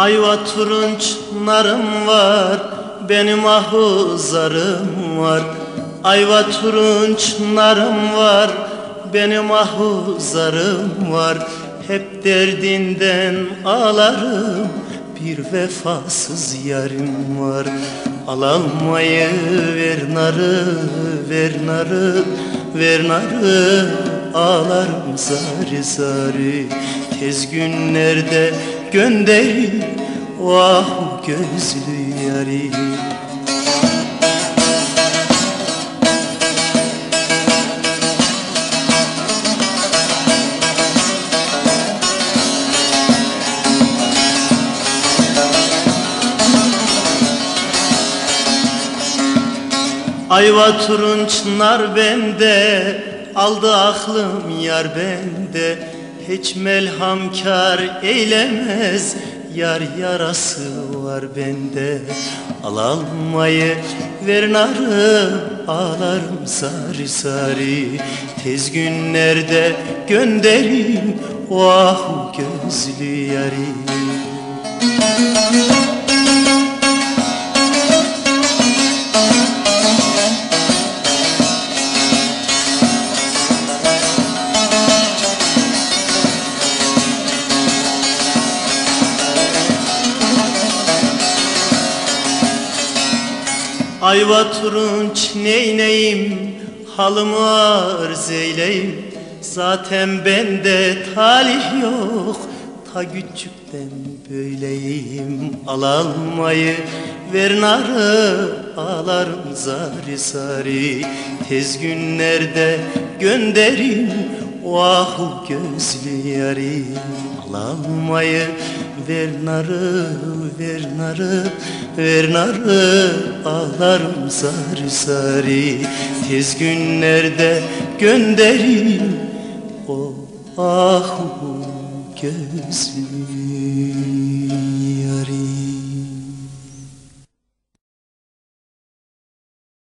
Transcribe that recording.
Ayva turunç narım var Benim ahuzarım var. Ayva turunç narım var Benim ahuzarım var. Hep derdinden ağlarım Bir vefasız yarim var. Al almayı ver narı Ver narı Ver narı. Ağlarım zari zari Tez günlerde gönderin Vah gözlü yari. Ayva turunç nar bende Aldı aklım yar bende. Hiç melhamkar eylemez Yar yarası var bende. Al almayı ver narı Ağlarım sarı sarı. Tez günlerde gönderin Vah gözlü yarim Ayva turunç neyneyim Halımı arz eyleyim. Zaten bende talih yok Ta küçükten böyleyim. Al almayı ver narı Ağlarım zari zari Tez günlerde gönderin Vah gözlü yarim Al almayı ver narı ver narı Ver narı. Ağlarım sarı sarı. Tez günlerde gönderin O ahu gözlü